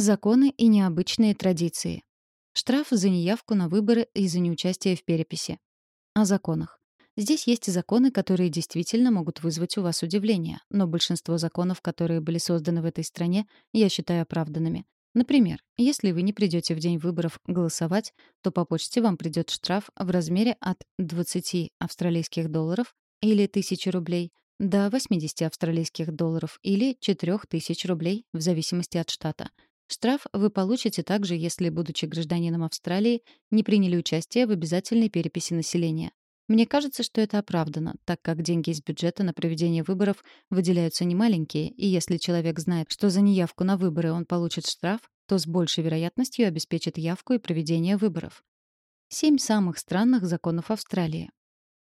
Законы и необычные традиции. Штраф за неявку на выборы и за неучастие в переписи. О законах. Здесь есть законы, которые действительно могут вызвать у вас удивление, но большинство законов, которые были созданы в этой стране, я считаю оправданными. Например, если вы не придете в день выборов голосовать, то по почте вам придет штраф в размере от 20 австралийских долларов или 1000 рублей до 80 австралийских долларов или 4000 рублей в зависимости от штата. Штраф вы получите также, если, будучи гражданином Австралии, не приняли участие в обязательной переписи населения. Мне кажется, что это оправдано, так как деньги из бюджета на проведение выборов выделяются немаленькие, и если человек знает, что за неявку на выборы он получит штраф, то с большей вероятностью обеспечит явку и проведение выборов. Семь самых странных законов Австралии.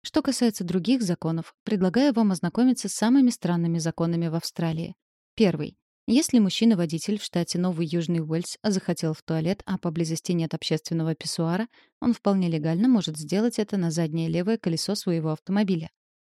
Что касается других законов, предлагаю вам ознакомиться с самыми странными законами в Австралии. Первый. Если мужчина-водитель в штате Новый Южный Уэльс захотел в туалет, а поблизости нет общественного писсуара, он вполне легально может сделать это на заднее левое колесо своего автомобиля.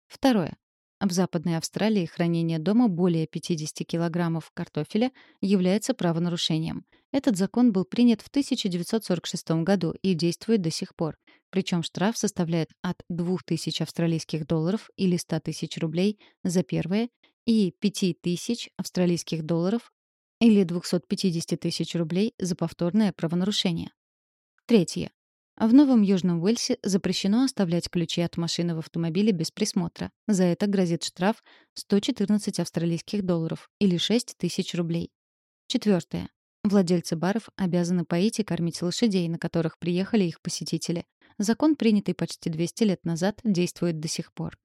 Второе. В Западной Австралии хранение дома более 50 килограммов картофеля является правонарушением. Этот закон был принят в 1946 году и действует до сих пор. Причем штраф составляет от 2000 австралийских долларов или 100 тысяч рублей за первое и 5 тысяч австралийских долларов или 250 тысяч рублей за повторное правонарушение. Третье. В Новом Южном Уэльсе запрещено оставлять ключи от машины в автомобиле без присмотра. За это грозит штраф 114 австралийских долларов или 6 тысяч рублей. Четвертое. Владельцы баров обязаны поить и кормить лошадей, на которых приехали их посетители. Закон, принятый почти 200 лет назад, действует до сих пор.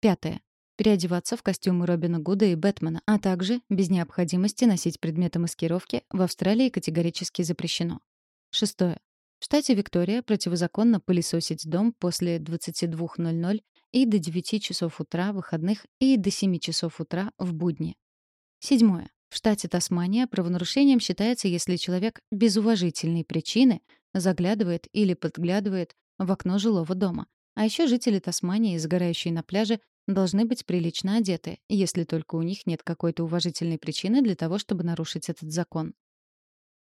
Пятое переодеваться в костюмы Робина Гуда и Бэтмена, а также, без необходимости носить предметы маскировки, в Австралии категорически запрещено. Шестое. В штате Виктория противозаконно пылесосить дом после 22.00 и до 9 часов утра выходных и до 7 часов утра в будни. Седьмое. В штате Тасмания правонарушением считается, если человек без уважительной причины заглядывает или подглядывает в окно жилого дома. А еще жители Тасмании, сгорающие на пляже, должны быть прилично одеты, если только у них нет какой-то уважительной причины для того, чтобы нарушить этот закон.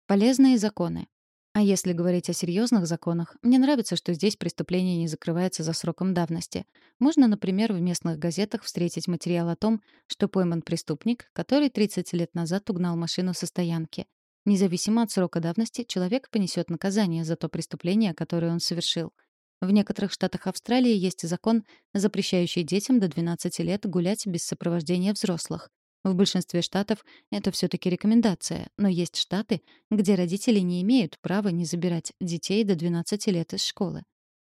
Полезные законы. А если говорить о серьезных законах, мне нравится, что здесь преступление не закрывается за сроком давности. Можно, например, в местных газетах встретить материал о том, что пойман преступник, который 30 лет назад угнал машину со стоянки. Независимо от срока давности, человек понесет наказание за то преступление, которое он совершил — в некоторых штатах Австралии есть закон, запрещающий детям до 12 лет гулять без сопровождения взрослых. В большинстве штатов это все таки рекомендация, но есть штаты, где родители не имеют права не забирать детей до 12 лет из школы.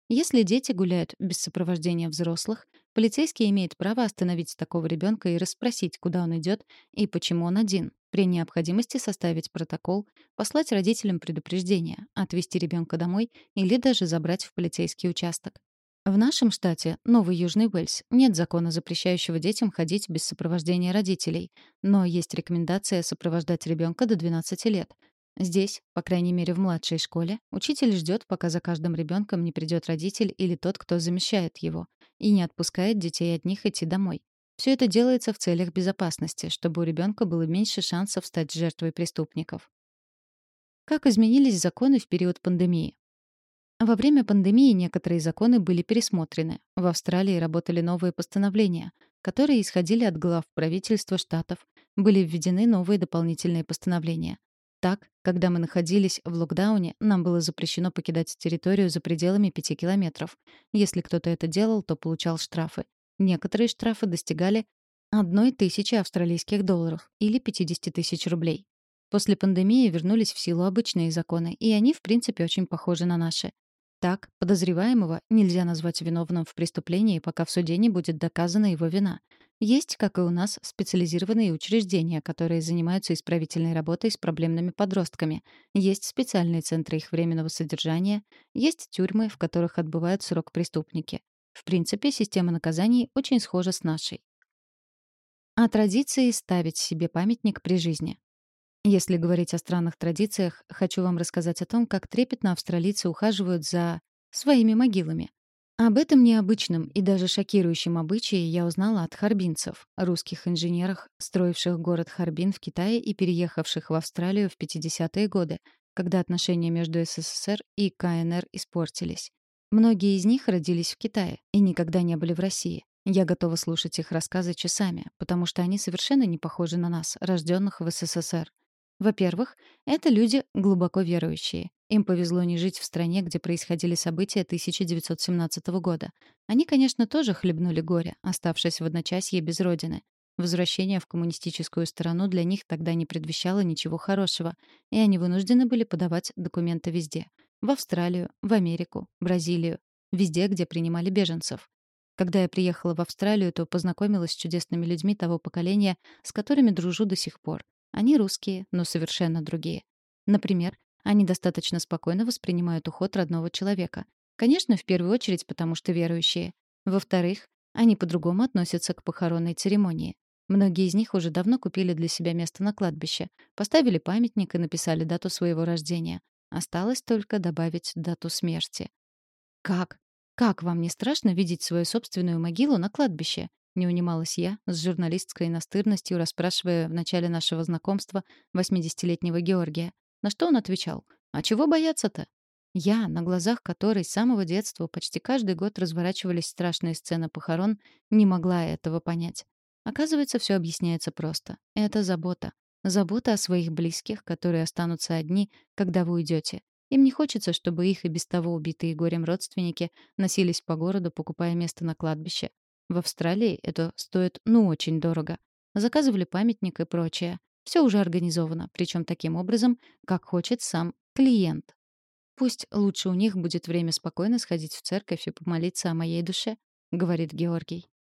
Если дети гуляют без сопровождения взрослых, полицейский имеет право остановить такого ребенка и расспросить, куда он идет и почему он один. При необходимости составить протокол, послать родителям предупреждение, отвезти ребенка домой или даже забрать в полицейский участок. В нашем штате, Новый Южный Уэльс, нет закона, запрещающего детям ходить без сопровождения родителей, но есть рекомендация сопровождать ребенка до 12 лет. Здесь, по крайней мере в младшей школе, учитель ждет, пока за каждым ребенком не придет родитель или тот, кто замещает его, и не отпускает детей одних идти домой. Все это делается в целях безопасности, чтобы у ребенка было меньше шансов стать жертвой преступников. Как изменились законы в период пандемии? Во время пандемии некоторые законы были пересмотрены. В Австралии работали новые постановления, которые исходили от глав правительства штатов. Были введены новые дополнительные постановления. Так, когда мы находились в локдауне, нам было запрещено покидать территорию за пределами 5 километров. Если кто-то это делал, то получал штрафы. Некоторые штрафы достигали одной тысячи австралийских долларов или 50 тысяч рублей. После пандемии вернулись в силу обычные законы, и они, в принципе, очень похожи на наши. Так, подозреваемого нельзя назвать виновным в преступлении, пока в суде не будет доказана его вина. Есть, как и у нас, специализированные учреждения, которые занимаются исправительной работой с проблемными подростками. Есть специальные центры их временного содержания. Есть тюрьмы, в которых отбывают срок преступники. В принципе, система наказаний очень схожа с нашей. О традиции ставить себе памятник при жизни. Если говорить о странных традициях, хочу вам рассказать о том, как трепетно австралийцы ухаживают за своими могилами. Об этом необычном и даже шокирующем обычае я узнала от харбинцев, русских инженерах, строивших город Харбин в Китае и переехавших в Австралию в 50-е годы, когда отношения между СССР и КНР испортились. Многие из них родились в Китае и никогда не были в России. Я готова слушать их рассказы часами, потому что они совершенно не похожи на нас, рожденных в СССР. Во-первых, это люди глубоко верующие. Им повезло не жить в стране, где происходили события 1917 года. Они, конечно, тоже хлебнули горе, оставшись в одночасье без родины. Возвращение в коммунистическую страну для них тогда не предвещало ничего хорошего, и они вынуждены были подавать документы везде. В Австралию, в Америку, Бразилию, везде, где принимали беженцев. Когда я приехала в Австралию, то познакомилась с чудесными людьми того поколения, с которыми дружу до сих пор. Они русские, но совершенно другие. Например, они достаточно спокойно воспринимают уход родного человека. Конечно, в первую очередь, потому что верующие. Во-вторых, они по-другому относятся к похоронной церемонии. Многие из них уже давно купили для себя место на кладбище, поставили памятник и написали дату своего рождения. Осталось только добавить дату смерти. Как? Как вам не страшно видеть свою собственную могилу на кладбище? Не унималась я, с журналистской настырностью расспрашивая в начале нашего знакомства 80-летнего Георгия. На что он отвечал? «А чего бояться-то?» Я, на глазах которой с самого детства почти каждый год разворачивались страшные сцены похорон, не могла этого понять. Оказывается, все объясняется просто. Это забота. Забота о своих близких, которые останутся одни, когда вы уйдете. Им не хочется, чтобы их и без того убитые горем родственники носились по городу, покупая место на кладбище, в Австралии это стоит ну очень дорого. Заказывали памятник и прочее. Все уже организовано, причем таким образом, как хочет сам клиент. Пусть лучше у них будет время спокойно сходить в церковь и помолиться о моей душе, говорит Георгий.